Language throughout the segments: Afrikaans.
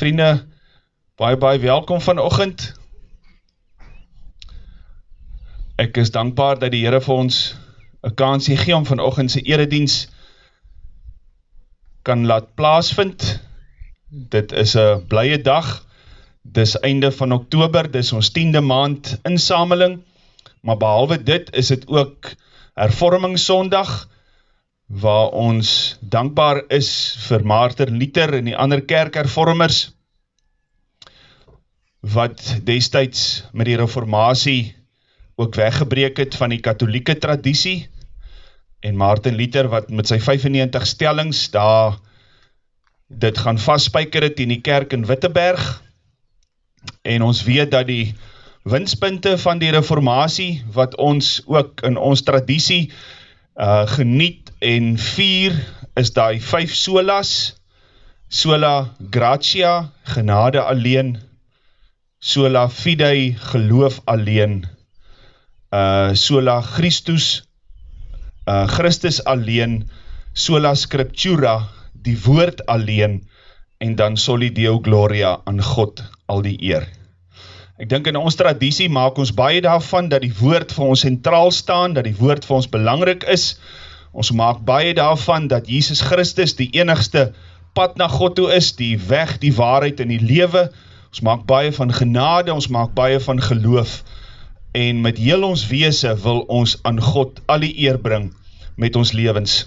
Vriende, baie baie welkom vanoggend. Ek is dankbaar dat die Here vir ons 'n kansie gee om vanoggend se erediens kan laat plaasvind. Dit is 'n blye dag. Dis einde van Oktober, dis ons 10de maand insameling. Maar behalwe dit is dit ook Hervormingssondag waar ons dankbaar is vir Martin Luther en die ander kerkhervormers wat destyds met die reformatie ook weggebreek het van die katholieke traditie. En Martin Luther wat met sy 95 stellings daar dit gaan vastspijker het in die kerk in Witteberg. En ons weet dat die winspunte van die reformatie wat ons ook in ons traditie uh, geniet en vier is die vijf solas, sola gratia, genade alleen, sola fidei, geloof alleen, uh, sola Christus, uh, Christus alleen, sola scriptura, die woord alleen, en dan soli deo gloria aan God al die eer. Ek dink in ons traditie maak ons baie daarvan dat die woord vir ons centraal staan, dat die woord vir ons belangrijk is, Ons maak baie daarvan dat Jesus Christus die enigste pad na God toe is, die weg, die waarheid en die lewe. Ons maak baie van genade, ons maak baie van geloof. En met heel ons weese wil ons aan God al die eer bring met ons levens.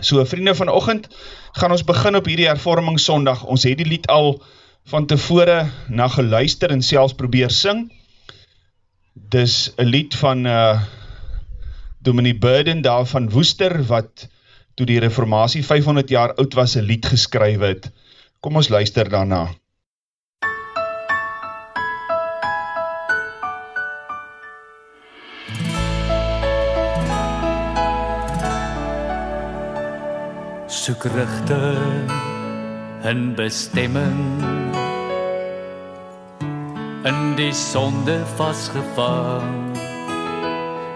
So vriende vanoggend gaan ons begin op hierdie hervorming Sondag. Ons het die lied al van tevore na geluister en selfs probeer sing. Dis 'n lied van uh Dominee Burden daar van Woester, wat toe die reformatie 500 jaar oud was, een lied geskryf het. Kom ons luister daarna. Soek richting en bestemming in die sonde vastgevang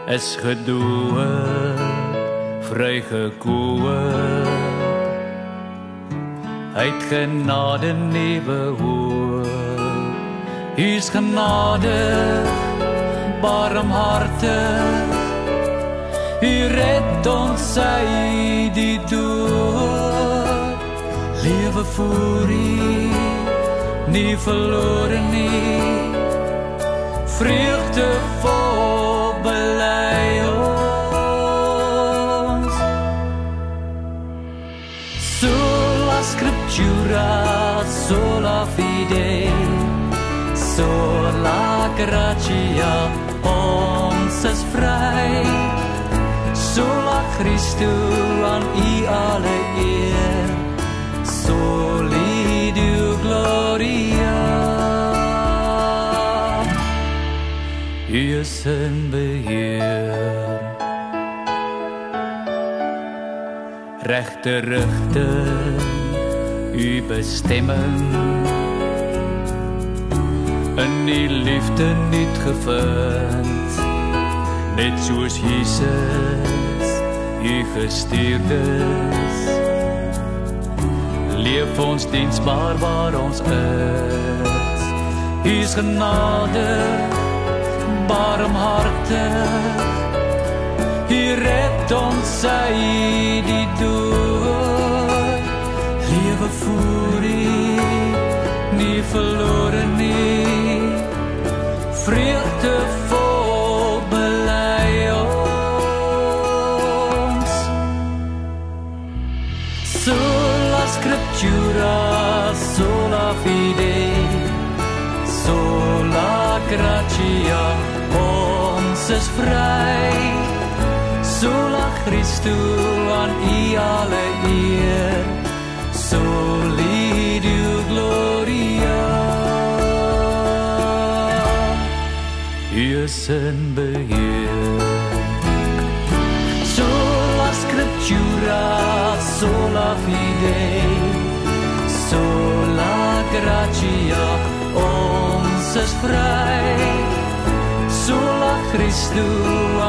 is gedood vrygekoop uit genade nuwe hoop hier's genade barmhartig. Hier red ons sy die dood. Lewe voor nie verlore nie. Vreugde vol sola fide sola gratia ons is vry sola Christu aan u alle eer soli deo gloria U is in beheer. Regte rigting, u bestemming. In die liefde niet gevind, net soos Jesus, u gestuurd is. Leef ons diensbaar waar ons is. U is genade barmhartig Hier red ons sy die dood Lewe voer die nie verloore nie Vreugde vol belei ons. Sola scriptura, sola fide Sola gratia is vry. Sola Christu aan u alle eer Soli Is in beheer. Sola Scriptura Sola Fide Sola Gratia Ons is vry sola Christu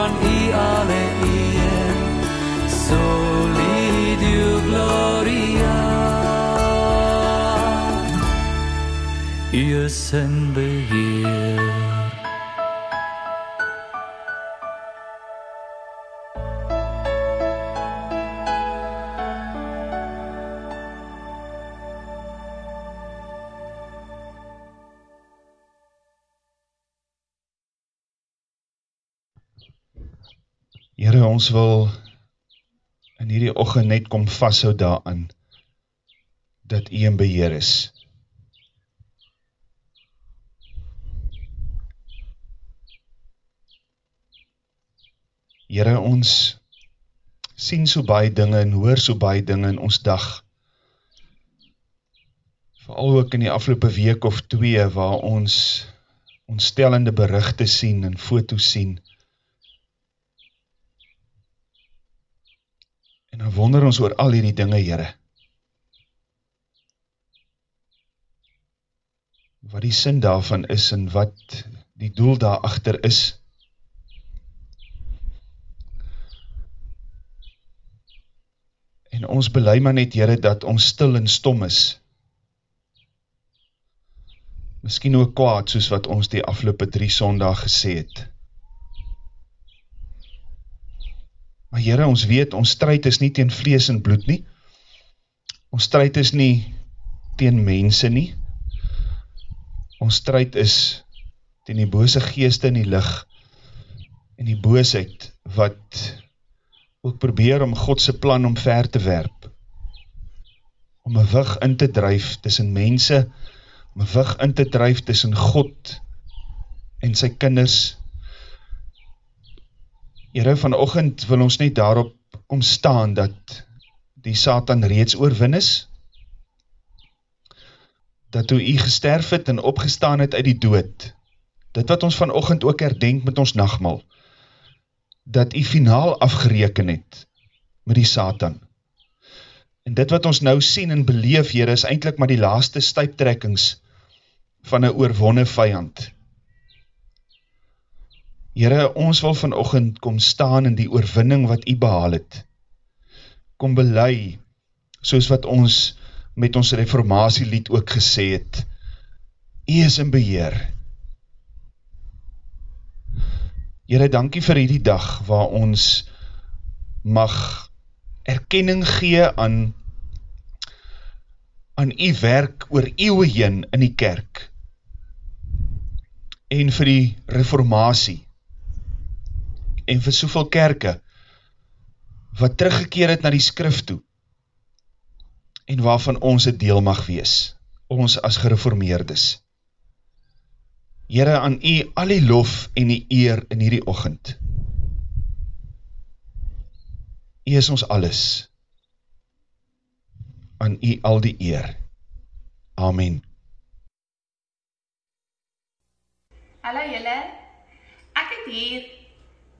aan u alle eer soli deo gloria. U is in beheer. Here, ons wil in hierdie oggend net kom vashou daaraan dat U in beheer is. Here, ons sien so baie dinge en hoor so baie dinge in ons dag. Veral ook in die afgelope week of twee waar ons ontstellende berigte sien en foto's sien. En dan wonder ons oor al hierdie dinge, Here. Wat die sin daarvan is en wat die doel daar agter is. En ons bely maar net, Here, dat ons stil en stom is. Miskien ook kwaad soos wat ons die afgelope 3 Sondae gesê het. Maar Here, ons weet ons stryd is nie teen vlees en bloed nie. Ons stryd is nie teen mense nie. Ons stryd is teen die bose geeste in die lig en die boosheid wat ook probeer om God se plan om ver te werp. Om 'n wig in te dryf tussen mense, om 'n wig in te dryf tussen God en sy kinders Here vanoggend wil ons net daarop kom staan dat die Satan reeds oorwin is. Dat toe u gesterf het en opgestaan het uit die dood. Dit wat ons vanoggend ook herdenk met ons nagmaal. Dat u finaal afgereken het met die Satan. En dit wat ons nou sien en beleef, Here, is eintlik maar die laaste stuiptrekkings van 'n oorwonne vyand. Here, ons wil vanoggend kom staan in die oorwinning wat U behaal het. Kom bely soos wat ons met ons reformasielied ook gesê het. U is in beheer. Here, dankie vir hierdie dag waar ons mag erkenning gee aan aan u werk oor eeue heen in die kerk en vir die reformatie en vir soveel kerke wat teruggekeer het na die skrif toe en waarvan ons een deel mag wees, ons as gereformeerdes. Here, aan u al die lof en die eer in hierdie ochend. U is ons alles. Aan u al die eer. Amen. Hallo julle, ek het hier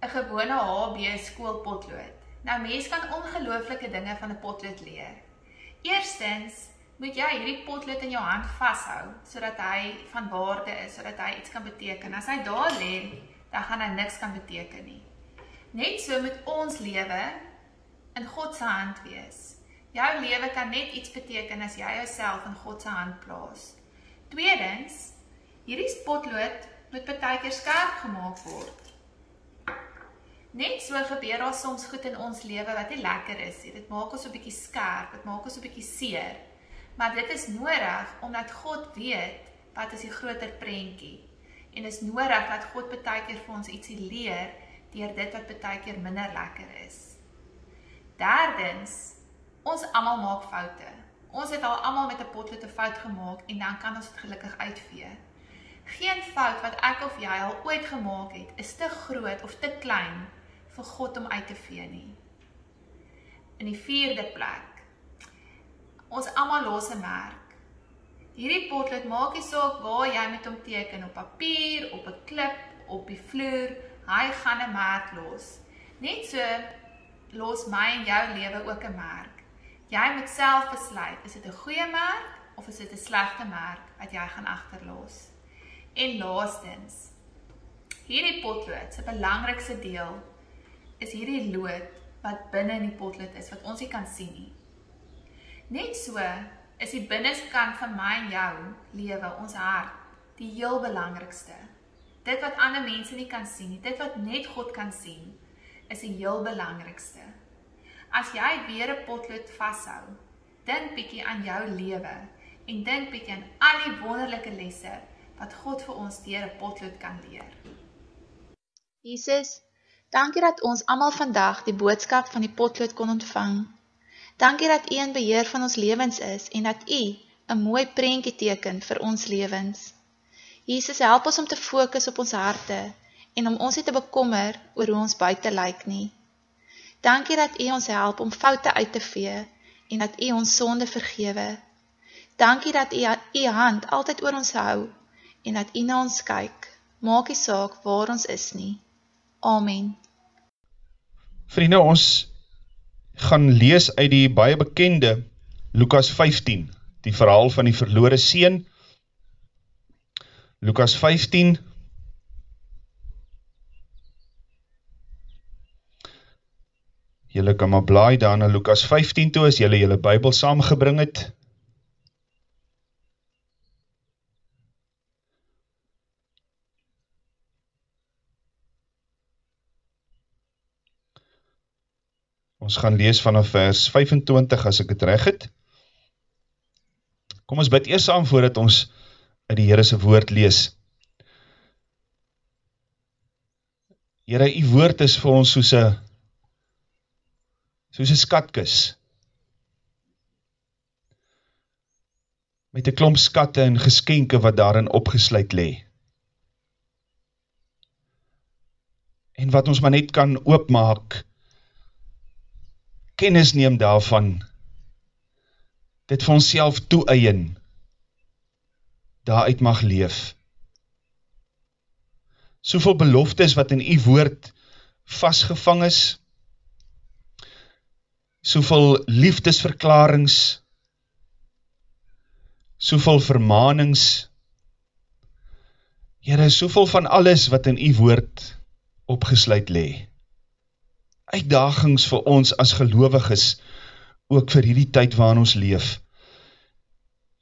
'n gewone HB skoolpotlood. Nou mense kan ongelooflike dinge van 'n potlood leer. Eerstens moet jy hierdie potlood in jou hand vashou sodat hy van waarde is, sodat hy iets kan beteken. As hy daar lê, dan gaan hy niks kan beteken nie. Net so met ons lewe in God se hand wees. Jou lewe kan net iets beteken as jy jouself in God se hand plaas. Tweedens, hierdie potlood moet baie keer skerp gemaak word. Net so gebeur daar soms goed in ons lewe wat nie lekker is nie. Dit maak ons 'n bietjie skerp, dit maak ons 'n bietjie seer. Maar dit is nodig omdat God weet wat is die groter prentjie. En is nodig dat God baie keer vir ons ietsie leer deur dit wat baie keer minder lekker is. Derdens, ons almal maak foute. Ons het al almal met 'n potlood 'n fout gemaak en dan kan ons dit gelukkig uitvee. Geen fout wat ek of jy al ooit gemaak het, is te groot of te klein vir God om uit te vee nie. In die vierde plek, ons almal los 'n merk. Hierdie potlood maak nie saak waar jy met hom teken op papier, op 'n klip, op die vloer, hy gaan 'n merk los. Net so los my en jou lewe ook 'n merk. Jy moet self besluit, is dit 'n goeie merk of is dit 'n slegte merk wat jy gaan agterlos? En laastens, hierdie potlood se belangrikste deel is hierdie lood wat binne in die potlood is wat ons nie kan sien nie. Net so is die binneskant van my en jou lewe, ons hart, die heel belangrikste. Dit wat ander mense nie kan sien nie, dit wat net God kan sien, is die heel belangrikste. As jy weer 'n potlood vashou, dink bietjie aan jou lewe en dink bietjie aan al die wonderlike lesse wat God vir ons deur 'n potlood kan leer. Jesus, dankie dat ons almal vandag die boodskap van die potlood kon ontvang. Dankie dat U in beheer van ons lewens is en dat U 'n mooi prentjie teken vir ons lewens. Jesus, help ons om te fokus op ons harte en om ons nie te bekommer oor hoe ons buite lyk nie. Dankie dat U ons help om foute uit te vee en dat U ons sonde vergewe. Dankie dat U U hand altyd oor ons hou en dat U na ons kyk. Maak nie saak waar ons is nie. Amen. Vriende, ons gaan lees uit die baie bekende Lukas 15, die verhaal van die verlore seun. Lukas 15 Julle kan maar blaai daar na Lukas 15 toe as julle julle Bybel saamgebring het. Ons gaan lees vanaf vers 25 as ek het reg het. Kom ons bid eers saam voordat ons uit die Here se woord lees. Here, u woord is vir ons soos 'n soos 'n skatkis. Met 'n klomp skatte en geskenke wat daarin opgesluit lê. En wat ons maar net kan oopmaak kennis neem daarvan, dit ons self toeëien, daaruit mag leef. Soveel beloftes wat in die woord vastgevang is, soveel liefdesverklarings, soveel vermanings, Heere, soveel van alles wat in die woord opgesluit lee uitdagings vir ons as gelowiges, ook vir hierdie tyd waarin ons leef.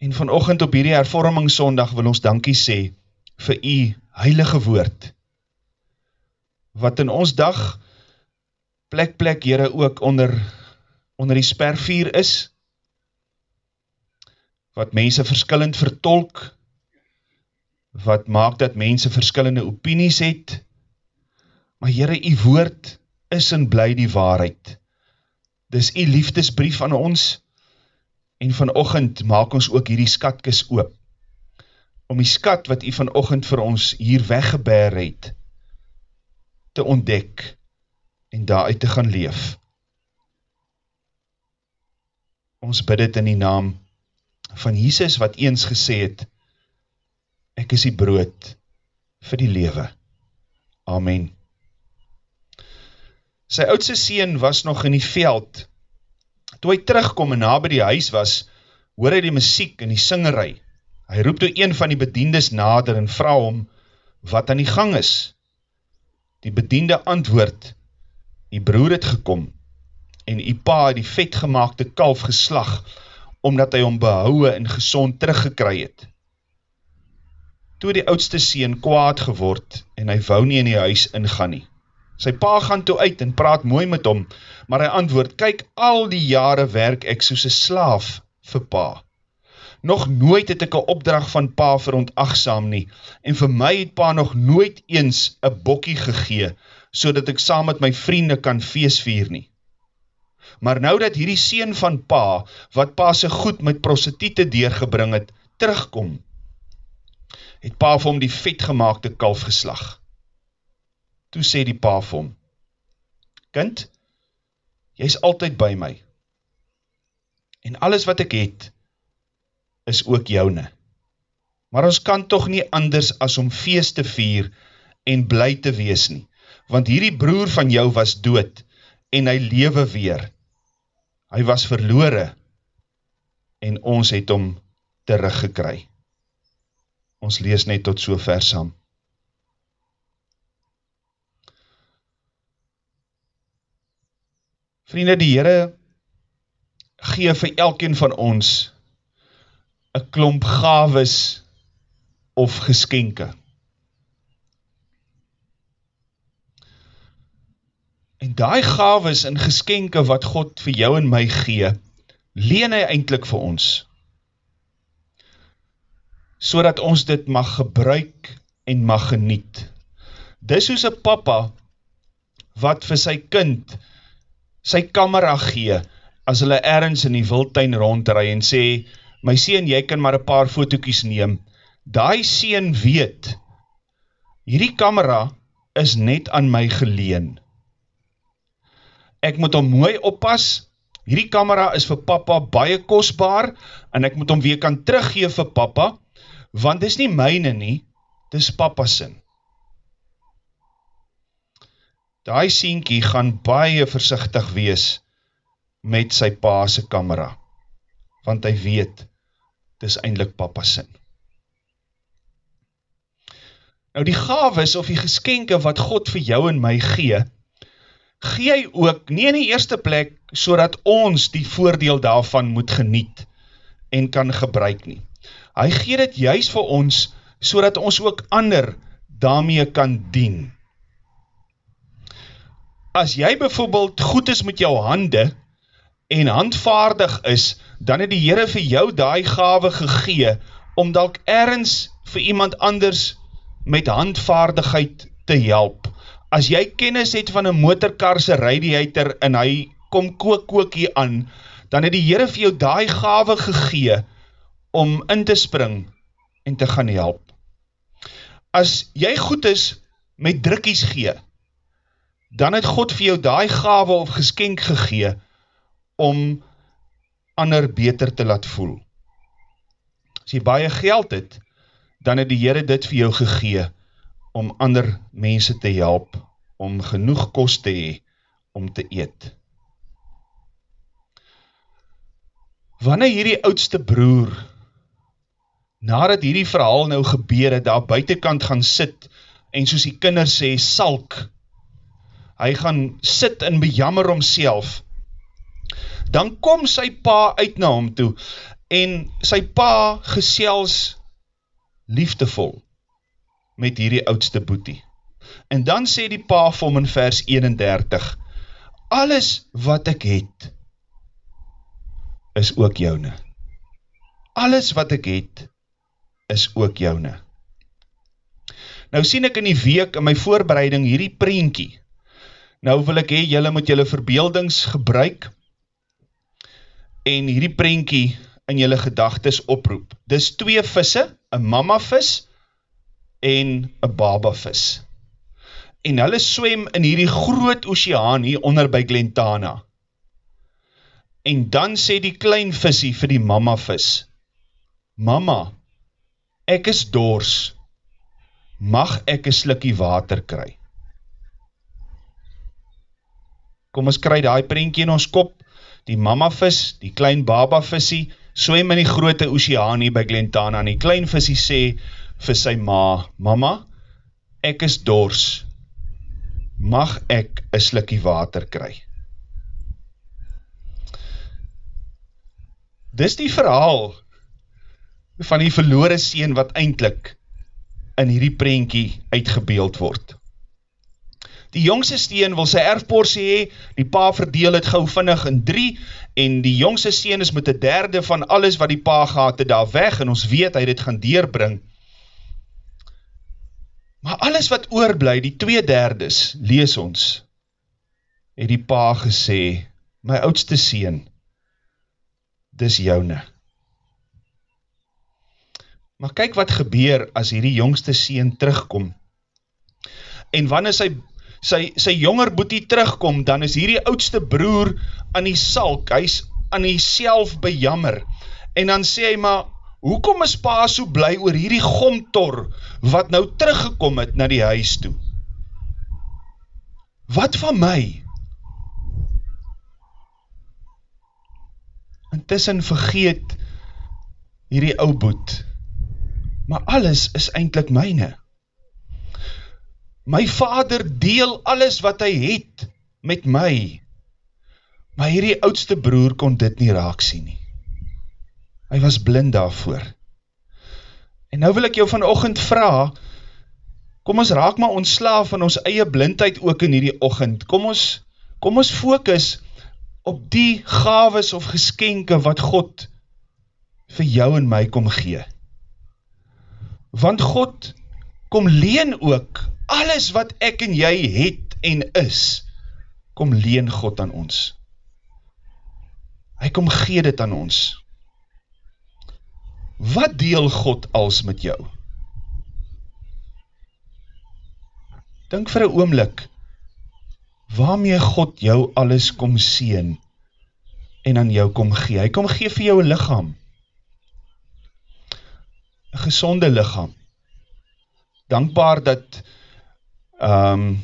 En vanochtend op hierdie hervormingssondag wil ons dankie sê vir u heilige woord, wat in ons dag plek plek jyre ook onder, onder die spervier is, wat mense verskillend vertolk, wat maak dat mense verskillende opinies het, maar jyre, u woord is en bly die waarheid. Dis die liefdesbrief aan ons, en vanochtend maak ons ook hierdie skatkis oop, om die skat wat die vanochtend vir ons hier weggebeer het, te ontdek, en daaruit te gaan leef. Ons bid het in die naam van Jesus wat eens gesê het, ek is die brood vir die lewe. Amen. Sy oudste seun was nog in die veld. Toe hy terugkom en na by die huis was, hoor hy die muziek en die singerij. Hy roep toe een van die bediendes nader en vraag om wat aan die gang is. Die bediende antwoord, die broer het gekom en die pa het die vetgemaakte kalf geslag, omdat hy om behouwe en gezond teruggekry het. Toe die oudste seen kwaad geword en hy wou nie in die huis ingaan nie. Sy pa gaan toe uit en praat mooi met hom, maar hy antwoord, kyk, al die jare werk ek soos een slaaf vir pa. Nog nooit het ek een opdracht van pa verontachtsam nie, en vir my het pa nog nooit eens een bokkie gegee, so dat ek saam met my vriende kan feestvier nie. Maar nou dat hierdie seen van pa, wat pa sy goed met prostitute deurgebring het, terugkom, het pa vir hom die vetgemaakte kalf geslag. Toe sê die pa vir hom, Kind, jy is altyd by my, en alles wat ek het, is ook joune. Maar ons kan toch nie anders as om feest te vier en bly te wees nie, want hierdie broer van jou was dood, en hy lewe weer. Hy was verloore, en ons het hom teruggekry. Ons lees net tot so vers saam. Vriende, die Heere gee vir elkeen van ons 'n klomp gawes of geskenke. En daai gawes en geskenke wat God vir jou en my gee, leen hy eintlik vir ons. Sodat ons dit mag gebruik en mag geniet. Dis soos 'n pappa wat vir sy kind sy kamera gee as hulle ergens in die wildtuin rondry en sê my seun jy kan maar 'n paar fotootjies neem. Daai seun weet hierdie kamera is net aan my geleen. Ek moet hom mooi oppas. Hierdie kamera is vir pappa baie kosbaar en ek moet hom weer kan teruggee vir pappa want dis nie myne nie, dis pappa se. Daai seentjie gaan baie versigtig wees met sy pa se kamera want hy weet dis eintlik pappa se. Nou die gawes of die geskenke wat God vir jou en my gee, gee hy ook nie in die eerste plek sodat ons die voordeel daarvan moet geniet en kan gebruik nie. Hy gee dit juis vir ons sodat ons ook ander daarmee kan dien as jy byvoorbeeld goed is met jou hande en handvaardig is, dan het die Here vir jou daai gawe gegee om dalk ergens vir iemand anders met handvaardigheid te help. As jy kennis het van 'n motorkar se radiator en hy kom kook kookie aan, dan het die Here vir jou daai gawe gegee om in te spring en te gaan help. As jy goed is met drukkies gee, dan het God vir jou daai gawe of geskenk gegee om ander beter te laat voel. As jy baie geld het, dan het die Here dit vir jou gegee om ander mense te help om genoeg kos te hê om te eet. Wanneer hierdie oudste broer nadat hierdie verhaal nou gebeur het, daar buitekant gaan sit en soos die kinders sê salk hy gaan sit en bejammer homself, dan kom sy pa uit na hom toe, en sy pa gesels liefdevol met hierdie oudste boetie. En dan sê die pa vir hom in vers 31, alles wat ek het, is ook joune. Alles wat ek het, is ook joune. Nou sien ek in die week in my voorbereiding hierdie prentjie, Nou wil ek hee, jylle moet jylle verbeeldings gebruik en hierdie prentjie in jylle gedagtes oproep. Dis twee visse, een mama vis en een baba vis. En hulle swem in hierdie groot oceaan hier onder by Glentana. En dan sê die klein visie vir die mama vis, Mama, ek is doors, mag ek een slikkie water kry? Kom ons kry die prentjie in ons kop, die mama vis, die klein baba visie, swem in die grote oceaan hier by Glentana, en die klein visie sê vir sy ma, mama, ek is dors, mag ek een slikkie water kry? Dis die verhaal van die verloore seen wat eindelijk in hierdie prentjie uitgebeeld word. Die jongste steen wil sy erfporsie hee, die pa verdeel het gauw vinnig in drie, en die jongste steen is met die derde van alles wat die pa gehad het daar weg, en ons weet hy dit gaan deurbring. Maar alles wat oorblij, die twee derdes, lees ons, het die pa gesê, my oudste seen, dis joune. Maar kyk wat gebeur as hierdie jongste seen terugkom, en wanneer sy sy, sy jonger boetie terugkom, dan is hierdie oudste broer aan die salk, hy is aan die self bejammer, en dan sê hy maar, hoekom is pa so bly oor hierdie gomtor, wat nou teruggekom het na die huis toe? Wat van my? Intussen vergeet hierdie ou boet, maar alles is eindelijk myne. My vader deel alles wat hy het met my. Maar hierdie oudste broer kon dit nie raak sien nie. Hy was blind daarvoor. En nou wil ek jou vanochtend vraag, kom ons raak maar ontslaaf van ons eie blindheid ook in hierdie ochend. Kom ons, kom ons focus op die gaves of geskenke wat God vir jou en my kom gee. Want God kom leen ook alles wat ek en jy het en is, kom leen God aan ons. Hy kom gee dit aan ons. Wat deel God als met jou? Dink vir een oomlik, waarmee God jou alles kom sien en aan jou kom gee. Hy kom gee vir jou een lichaam. Een gezonde lichaam. Dankbaar dat um,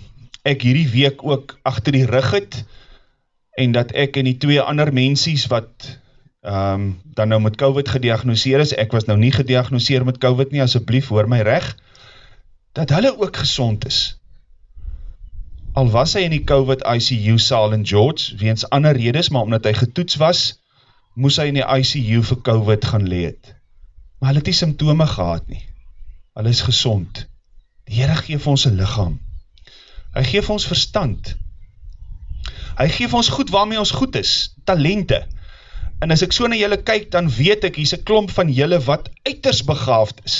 ek hierdie week ook achter die rug het en dat ek en die twee ander mensies wat um, dan nou met COVID gediagnoseer is, ek was nou nie gediagnoseer met COVID nie, asjeblief hoor my reg, dat hulle ook gezond is. Al was hy in die COVID ICU saal in George, weens ander redes, maar omdat hy getoets was, moes hy in die ICU vir COVID gaan leed. Maar hy het die symptome gehad nie. Hy is gezond. Die Heere geef ons een lichaam. Hy geef ons verstand. Hy geef ons goed waarmee ons goed is, talente. En as ek so na julle kyk, dan weet ek, hier is klomp van julle wat uiters begaafd is,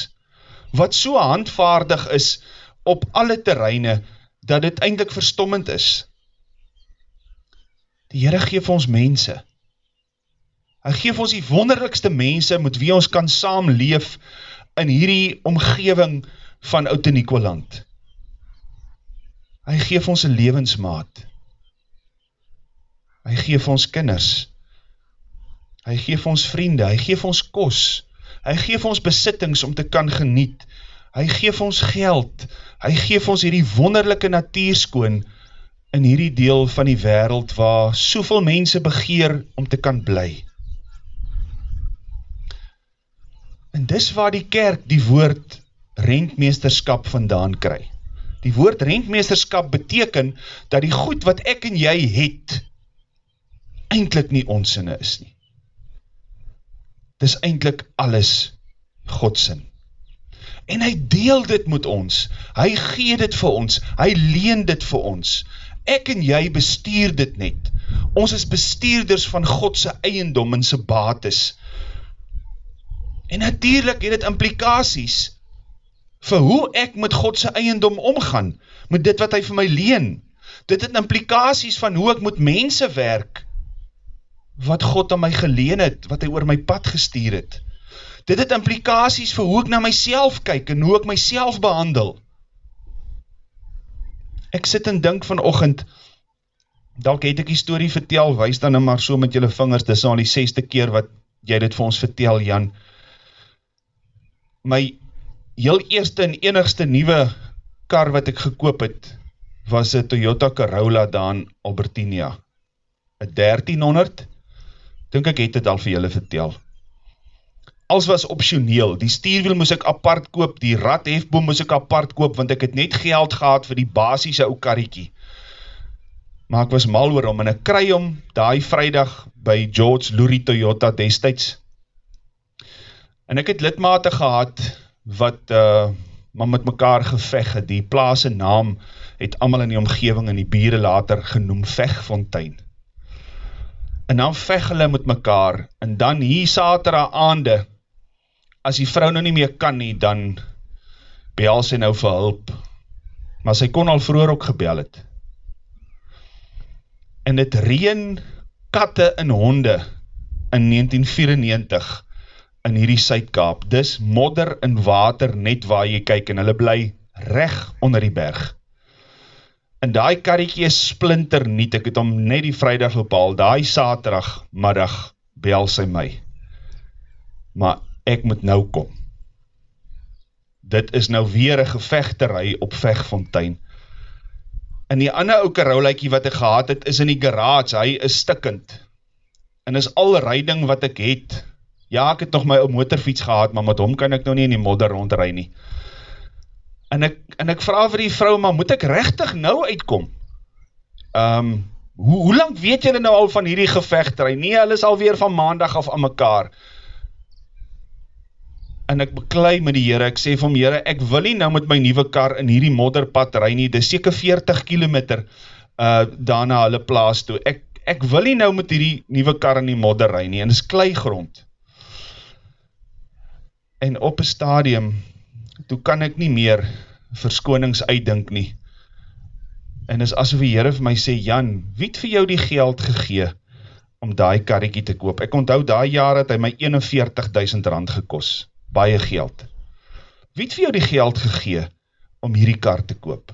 wat so handvaardig is op alle terreine, dat dit eindelijk verstommend is. Die Heere geef ons mense. Hy geef ons die wonderlikste mense met wie ons kan saamleef in hierdie omgeving van Oud-Nikoland. Hy geef ons een levensmaat. Hy geef ons kinders. Hy geef ons vriende, hy geef ons kos. Hy geef ons besittings om te kan geniet. Hy geef ons geld. Hy geef ons hierdie wonderlijke natuurskoon in hierdie deel van die wereld waar soveel mense begeer om te kan bly. En dis waar die kerk die woord rentmeesterskap vandaan kry. Die woord rentmeesterskap beteken dat die goed wat ek en jy het, eindelijk nie onsinne is nie. Het is eindelijk alles Godsin. En hy deel dit met ons, hy gee dit vir ons, hy leen dit vir ons. Ek en jy bestuur dit net. Ons is bestuurders van Godse eiendom en sy bates. En natuurlijk het het implikaties vir hoe ek met Godse eiendom omgaan, met dit wat hy vir my leen. Dit het implikaties van hoe ek met mense werk, wat God aan my geleen het, wat hy oor my pad gestuur het. Dit het implikaties vir hoe ek na myself kyk en hoe ek myself behandel. Ek sit en dink vanochtend, dalk het ek die story vertel, wees dan nou maar so met julle vingers, dis al die seste keer wat jy dit vir ons vertel, Jan. My heel eerste en enigste nieuwe kar wat ek gekoop het, was een Toyota Corolla daan Albertinia. Een 1300, dink ek het het al vir julle vertel. Als was optioneel, die stierwiel moes ek apart koop, die radhefboom moes ek apart koop, want ek het net geld gehad vir die basiese ou karriekie. Maar ek was mal oor om, en ek kry om daai vrijdag by George Lurie Toyota destijds. En ek het lidmate gehad, wat uh, maar met mekaar geveg het, die plaas naam het allemaal in die omgeving in die bieren later genoem Vegfontein. En dan veg hulle met mekaar, en dan hier satere aande, as die vrou nou nie meer kan nie, dan bel sy nou vir hulp, maar sy kon al vroeger ook gebel het, en het reen katte en honde, in 1994, in hierdie Suidkaap, dis modder en water net waar jy kyk, en hulle bly reg onder die berg, en die karriekie is splinter niet, ek het om net die vrijdag bepaal, die saterdag middag bel sy my, maar ek moet nou kom. Dit is nou weer een gevechterij op Vegfontein. En die ander ouke rouwlijkie wat ek gehad het, is in die garage, hy is stikkend. En is al rijding wat ek het, ja ek het nog my motorfiets gehad, maar met hom kan ek nou nie in die modder rondrij nie en ek, en ek vraag vir die vrou, maar moet ek rechtig nou uitkom? Um, hoe, hoe lang weet julle nou al van hierdie gevechterij? Nee, hulle is alweer van maandag af aan mekaar. en ek beklei met die Here. Ek sê vir hom, Here, ek wil nie nou met my nuwe kar in hierdie modderpad ry nie. Dis seker 40 km uh daarna hulle plaas toe. Ek ek wil nie nou met hierdie nuwe kar in die modder ry nie en dis kleigrond. En op 'n stadium toe kan ek nie meer verskonings uitdink nie. En is asof die Here vir my sê, Jan, wie het vir jou die geld gegee om daai karretjie te koop? Ek onthou daai jaar het hy my 41000 rand gekos baie geld. Wie het vir jou die geld gegee om hierdie kar te koop?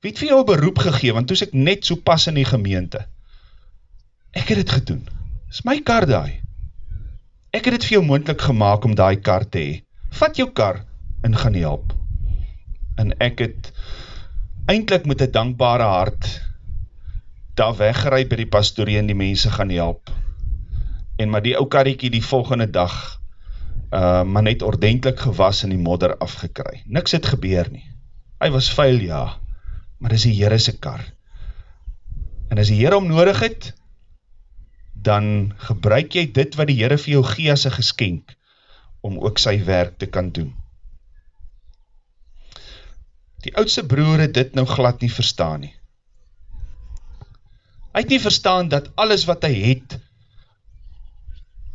Wie het vir jou 'n beroep gegee want toe's ek net so pas in die gemeente? Ek het dit gedoen. Dis my kar daai. Ek het dit vir jou moontlik gemaak om daai kar te hê. Vat jou kar en gaan help. En ek het eintlik met 'n dankbare hart daar weggery by die pastorie en die mense gaan help. En maar die ou karretjie die volgende dag uh, maar net ordentlik gewas in die modder afgekry. Niks het gebeur nie. Hy was vuil, ja, maar dis die Here se kar. En as die Here hom nodig het, dan gebruik jy dit wat die Here vir jou gee as 'n geskenk om ook sy werk te kan doen. Die oudste broer het dit nou glad nie verstaan nie. Hy het nie verstaan dat alles wat hy het,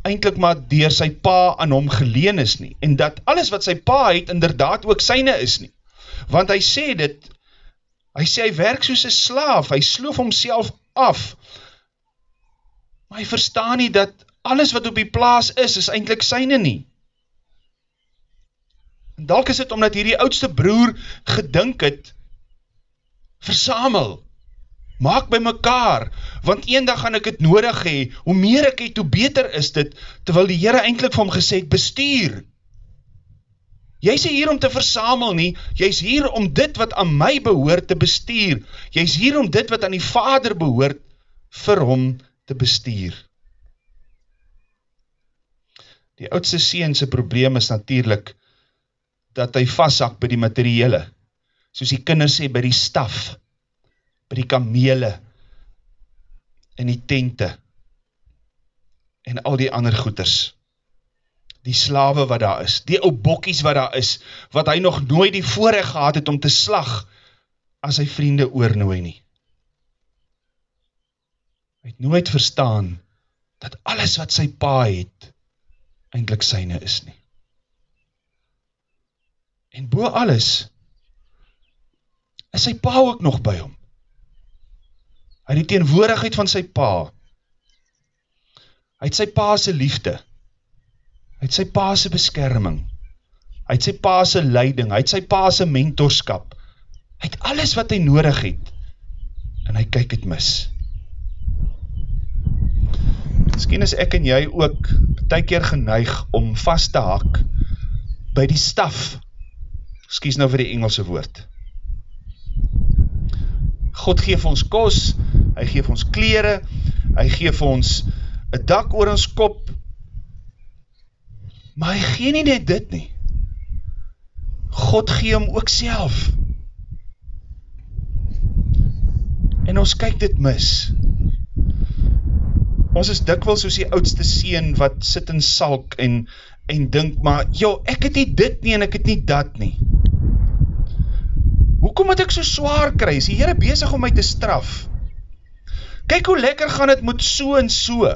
eintlik maar deur sy pa aan hom geleen is nie en dat alles wat sy pa het inderdaad ook syne is nie. Want hy sê dit hy sê hy werk soos 'n slaaf, hy sloof homself af. Maar hy verstaan nie dat alles wat op die plaas is is eintlik syne nie. En dalk is dit omdat hierdie oudste broer gedink het versamel maak by mekaar, want een dag gaan ek het nodig hee, hoe meer ek het, hoe beter is dit, terwyl die Heere eindelijk vir hom gesê het, bestuur. Jy is hier om te versamel nie, jy is hier om dit wat aan my behoort te bestuur, jy is hier om dit wat aan die vader behoort, vir hom te bestuur. Die oudste seense probleem is natuurlijk, dat hy vastzak by die materiële, soos die kinders sê, by die staf, by die kamele in die tente en al die ander goeders die slawe wat daar is die ou bokkies wat daar is wat hy nog nooit die voorrecht gehad het om te slag as sy vriende oornooi nie hy het nooit verstaan dat alles wat sy pa het eindelijk syne is nie en bo alles is sy pa ook nog by hom Hy het die teenwoordigheid van sy pa. Hy het sy pa se liefde. Hy het sy pa se beskerming. Hy het sy pa se leiding, hy het sy pa se mentorskap. Hy het alles wat hy nodig het. En hy kyk dit mis. Miskien is ek en jy ook baie keer geneig om vas te hak by die staf. Ekskuus nou vir die Engelse woord. God gee vir ons kos, hy gee vir ons kleren, hy gee vir ons een dak oor ons kop, maar hy gee nie net dit nie. God gee hom ook self. En ons kyk dit mis. Ons is dikwil soos die oudste seen wat sit in salk en, en dink, maar jo, ek het nie dit nie en ek het nie dat nie. Hoekom het ek so swaar kry? Is die Here besig om my te straf? Kyk hoe lekker gaan dit met so en so.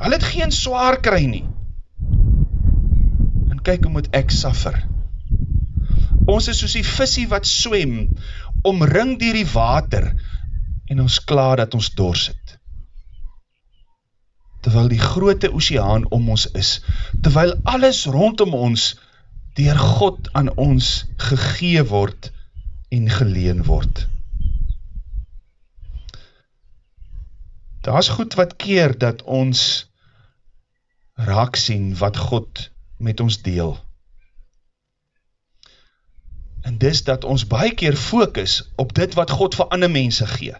Hulle het geen swaar kry nie. En kyk hoe moet ek suffer. Ons is soos die visie wat swem, omring deur die water en ons kla dat ons dors het. Terwyl die grote oseaan om ons is, terwyl alles rondom ons deur God aan ons gegee word en geleen word. Daar is goed wat keer dat ons raak sien wat God met ons deel. En dis dat ons baie keer focus op dit wat God vir ander mense gee.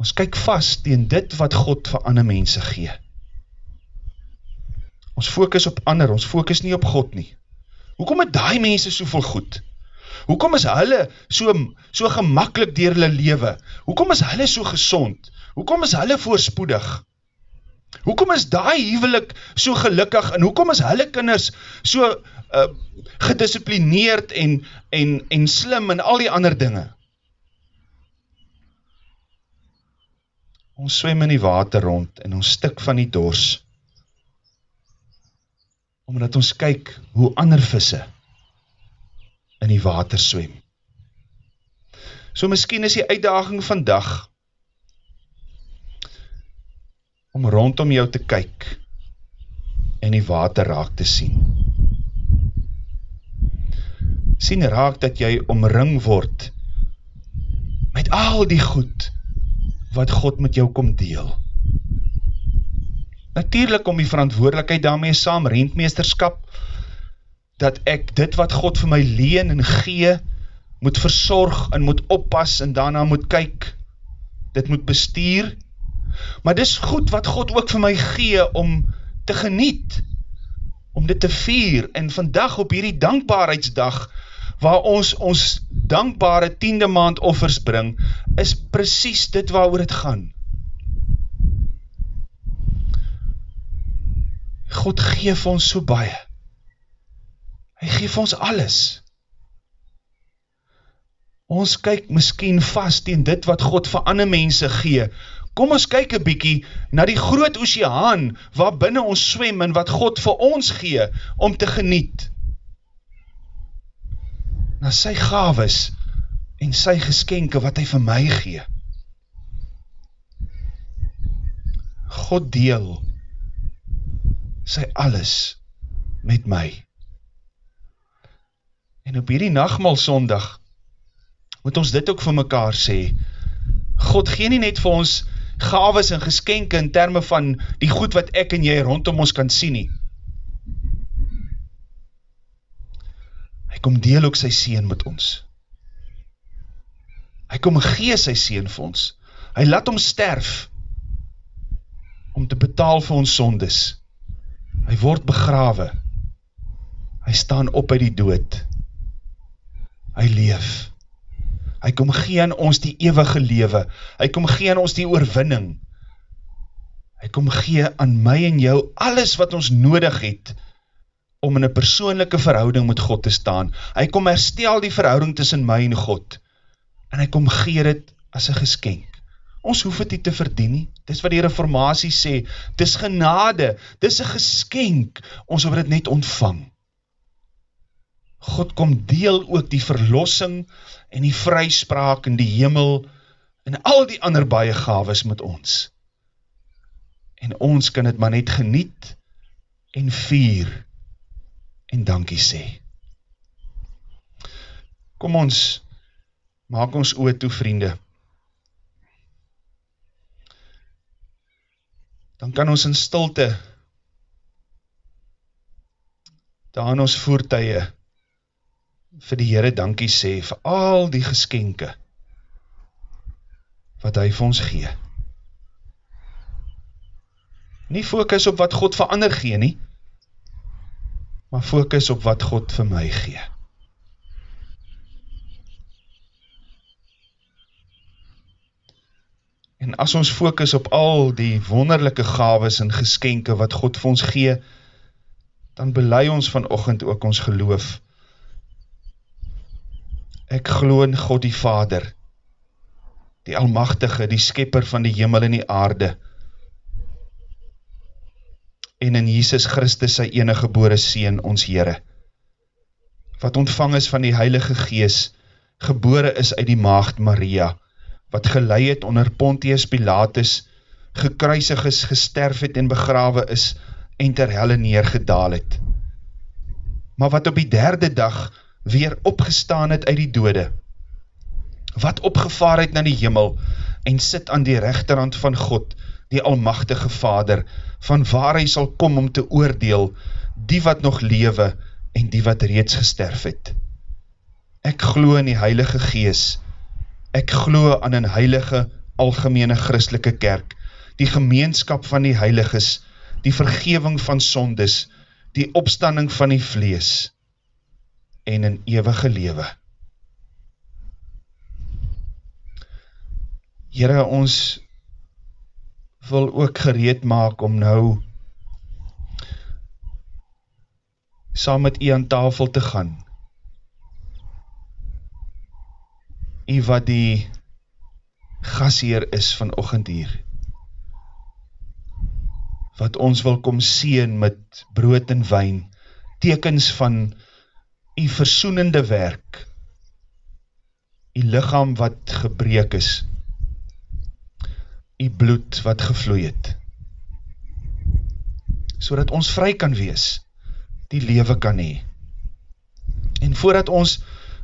Ons kyk vast tegen dit wat God vir ander mense gee. Ons focus op ander, ons focus nie op God nie. Hoekom het die mense soveel goed? Hoekom is hulle so, so gemakkelijk dier hulle lewe? Hoekom is hulle so gezond? Hoekom is hulle voorspoedig? Hoekom is daai huwelik so gelukkig en hoekom is hulle kinders so uh, gedisciplineerd en en en slim en al die ander dinge? Ons swem in die water rond en ons stik van die dors. Omdat ons kyk hoe ander visse in die water swem. So miskien is die uitdaging vandag om rondom jou te kyk en die water raak te sien. Sien raak dat jy omring word met al die goed wat God met jou kom deel. Natuurlijk om die verantwoordelikheid daarmee saam, rentmeesterskap, dat ek dit wat God vir my leen en gee, moet verzorg en moet oppas en daarna moet kyk, dit moet bestuur, maar dis goed wat God ook vir my gee om te geniet, om dit te vier, en vandag op hierdie dankbaarheidsdag, waar ons ons dankbare tiende maand offers bring, is precies dit waar oor het gaan. God geef ons so baie. Hy geef ons alles. Ons kyk miskien vast in dit wat God vir ander mense gee, Kom ons kyk 'n bietjie na die groot oseaan waar binne ons swem en wat God vir ons gee om te geniet. Na sy gawes en sy geskenke wat hy vir my gee. God deel sy alles met my. En op hierdie nagmaal Sondag moet ons dit ook vir mekaar sê. God gee nie net vir ons gaves en geskenke in termen van die goed wat ek en jy rondom ons kan sien nie. Hy kom deel ook sy sien met ons. Hy kom gee sy sien vir ons. Hy laat hom sterf om te betaal vir ons sondes. Hy word begrawe. Hy staan op uit die dood. Hy leef. Hy kom gee aan ons die ewige lewe. Hy kom gee aan ons die oorwinning. Hy kom gee aan my en jou alles wat ons nodig het om in 'n persoonlike verhouding met God te staan. Hy kom herstel die verhouding tussen my en God. En hy kom gee dit as 'n geskenk. Ons hoef dit nie te verdien nie. Dis wat die reformatie sê. Dis genade. Dis 'n geskenk. Ons moet dit net ontvang. God kom deel ook die verlossing en die vryspraak in die hemel en al die ander baie gaves met ons. En ons kan het maar net geniet en vier en dankie sê. Kom ons, maak ons oor toe vriende. Dan kan ons in stilte daar in ons voertuie vir die Here dankie sê vir al die geskenke wat hy vir ons gee. Nie fokus op wat God vir ander gee nie, maar fokus op wat God vir my gee. En as ons fokus op al die wonderlike gawes en geskenke wat God vir ons gee, dan belei ons vanochtend ook ons geloof. Ek glo in God die Vader, die Almachtige, die Skepper van die Himmel en die Aarde, en in Jesus Christus sy enige gebore Seen, ons Heere, wat ontvang is van die Heilige Gees, gebore is uit die Maagd Maria, wat geleid het onder Pontius Pilatus, gekruisig is, gesterf het en begrawe is, en ter helle neergedaal het. Maar wat op die derde dag, weer opgestaan het uit die dode, wat opgevaar het na die hemel, en sit aan die rechterhand van God, die almachtige Vader, van waar hy sal kom om te oordeel, die wat nog lewe, en die wat reeds gesterf het. Ek glo in die Heilige Gees, ek glo aan een heilige, algemene christelike kerk, die gemeenskap van die heiliges, die vergeving van sondes, die opstanding van die vlees, en in ewige lewe. Here ons wil ook gereed maak om nou saam met u aan tafel te gaan. U wat die gasheer is vanoggend hier. Wat ons wil kom seën met brood en wyn, tekens van u versoenende werk. U liggaam wat gebreek is. U bloed wat gevloei het. Sodat ons vry kan wees, die lewe kan hê. En voordat ons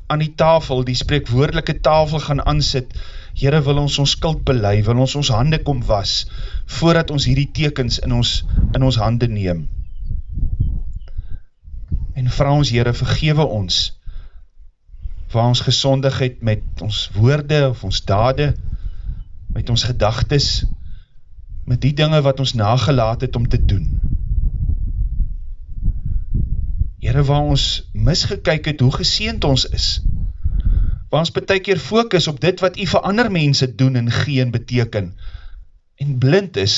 aan die tafel, die spreekwoordelike tafel gaan aansit, Here wil ons ons skuld bely, wil ons ons hande kom was, voordat ons hierdie tekens in ons, in ons hande neem. En vraag ons Here, vergewe ons, waar ons gesondig het met ons woorde of ons dade, met ons gedagtes, met die dinge wat ons nagelaat het om te doen. Here, waar ons misgekyk het, hoe geseend ons is, waar ons betek keer focus op dit wat u vir ander mense doen en gee en beteken, en blind is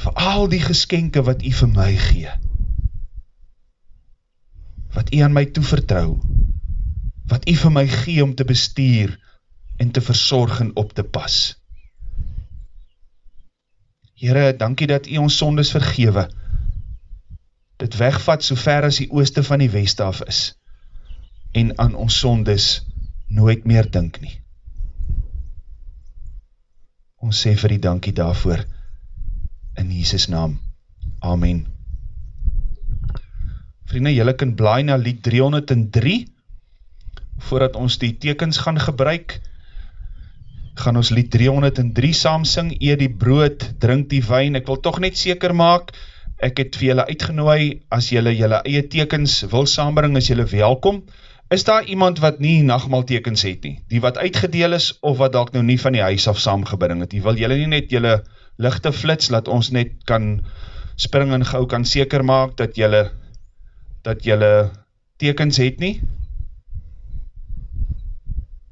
vir al die geskenke wat u vir my gee, wat u aan my toevertrouw, wat u vir my gee om te bestuur en te verzorg en op te pas. Heere, dankie dat u ons sondes vergewe, dit wegvat so ver as die ooste van die west af is, en aan ons sondes nooit meer dink nie. Ons sê vir die dankie daarvoor in Jesus naam. Amen. Vrienden, jylle kan blaai na lied 303 voordat ons die tekens gaan gebruik gaan ons lied 303 saam sing, eer die brood, drink die wijn, ek wil toch net seker maak, ek het vir jylle uitgenooi, as jylle jylle eie tekens wil saambring, is jylle welkom, is daar iemand wat nie nachtmaaltekens het nie, die wat uitgedeel is, of wat dalk nou nie van die huis af saamgebring het, die wil jylle nie net jylle lichte flits, laat ons net kan spring en gauw kan seker maak, dat jylle dat jylle tekens het nie,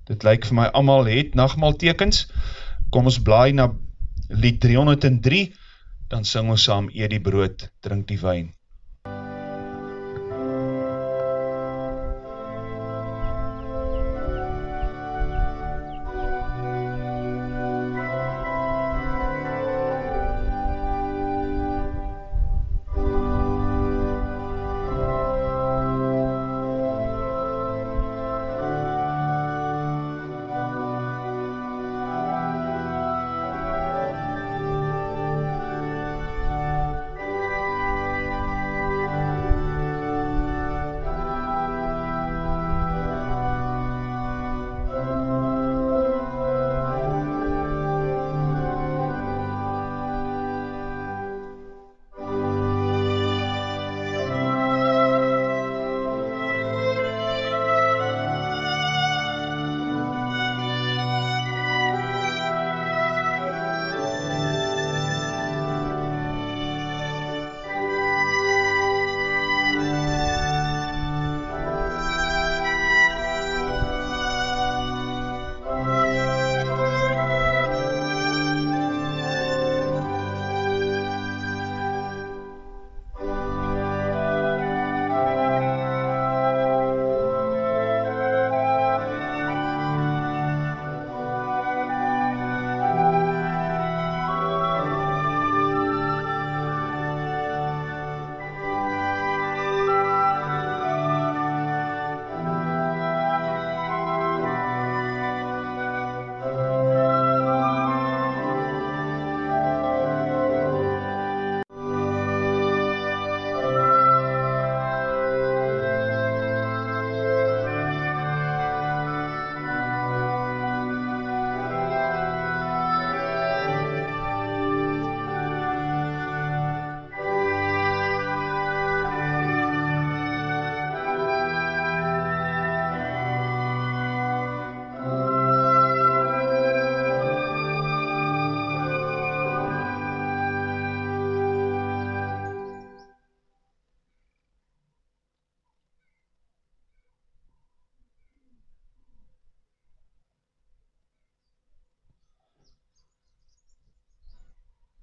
dit lyk vir my allemaal het nachtmaaltekens, kom ons blaai na lied 303, dan sing ons saam, eer die brood, drink die wijn.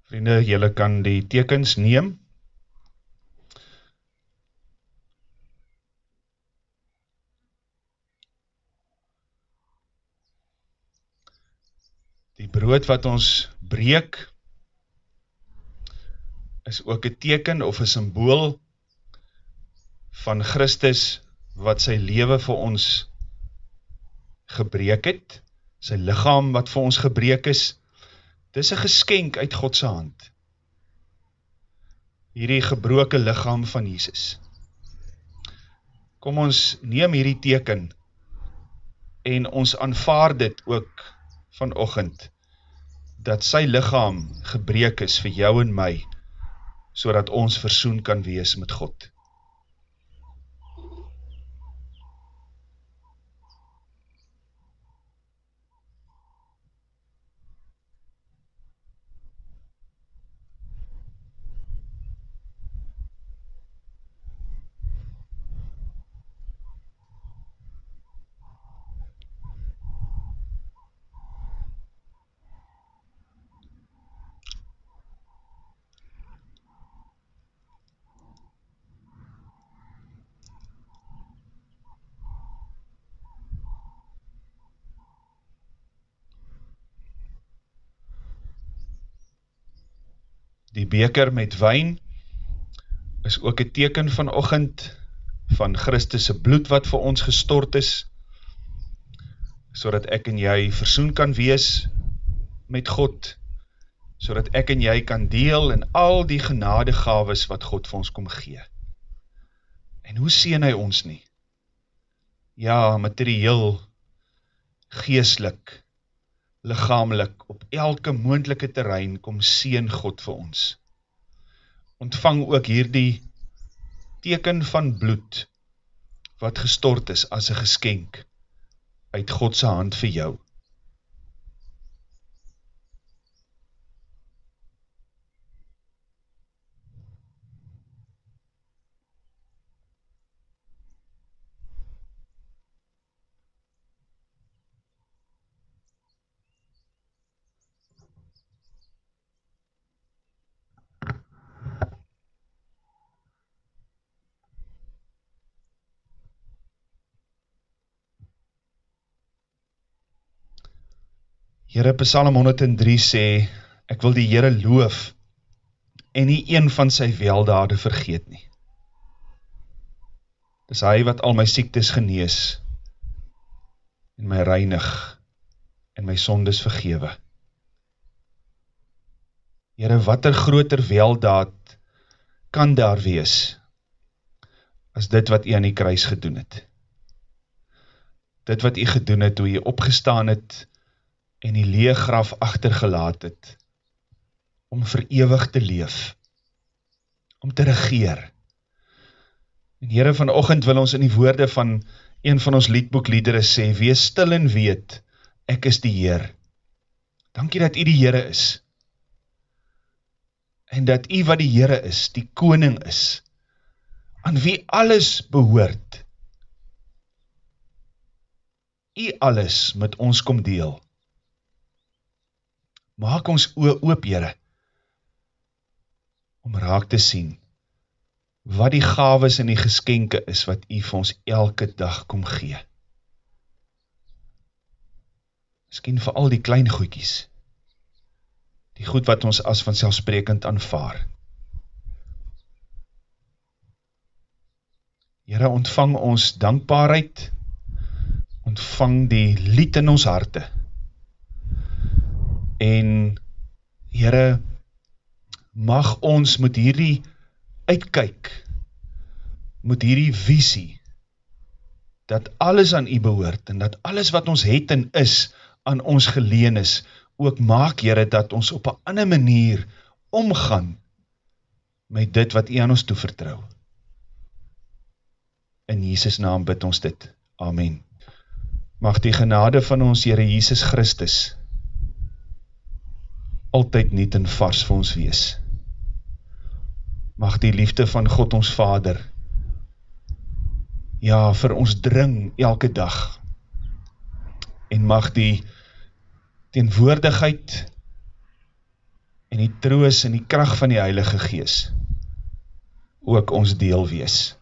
Vriende, julle kan die tekens neem. Die brood wat ons breek is ook 'n teken of 'n simbool van Christus wat sy lewe vir ons gebreek het, sy liggaam wat vir ons gebreek is. Dis 'n geskenk uit God se hand. Hierdie gebroke liggaam van Jesus. Kom ons neem hierdie teken en ons aanvaar dit ook vanoggend dat sy liggaam gebreek is vir jou en my sodat ons versoen kan wees met God. Die beker met wyn is ook 'n teken van Christus se bloed wat vir ons gestort is sodat ek en jy versoen kan wees met God sodat ek en jy kan deel in al die genadegawes wat God vir ons kom gee. En hoe seën hy ons nie? Ja, materieel, geestelik, lichamelik op elke moendelike terrein kom seen God vir ons. Ontvang ook hierdie teken van bloed wat gestort is as een geskenk uit Godse hand vir jou. Here Psalm 103 sê, ek wil die Here loof en nie een van sy weldade vergeet nie. Dis hy wat al my siektes genees en my reinig en my sondes vergewe. Here, wat er groter weldaad kan daar wees as dit wat u aan die kruis gedoen het? Dit wat u gedoen het, hoe u opgestaan het, en die leeg graf achtergelaat het, om verewig te leef, om te regeer. En Heere, vanochtend wil ons in die woorde van een van ons liedboekliedere sê, wees stil en weet, ek is die Heer. Dankie dat u die Heere is. En dat u wat die Heere is, die koning is, aan wie alles behoort, u alles met ons kom deel. Maak ons oor oop, Heere, om raak te sien wat die gaves en die geskenke is wat U vir ons elke dag kom gee. Miskien vir al die klein goedkies, die goed wat ons as vanselfsprekend aanvaar. Heere, ontvang ons dankbaarheid, ontvang die lied in ons harte, en Here mag ons met hierdie uitkyk met hierdie visie dat alles aan U behoort en dat alles wat ons het en is aan ons geleen is ook maak Here dat ons op 'n ander manier omgaan met dit wat U aan ons toevertrou. In Jesus naam bid ons dit. Amen. Mag die genade van ons Here Jesus Christus altyd niet en vars vir ons wees. Mag die liefde van God ons Vader, ja, vir ons dring elke dag, en mag die teenwoordigheid en die troos en die kracht van die Heilige Gees ook ons deel wees.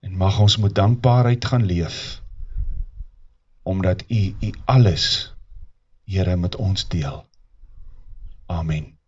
En mag ons met dankbaarheid gaan leef, omdat u, u alles, Heere, met ons deel. Amen.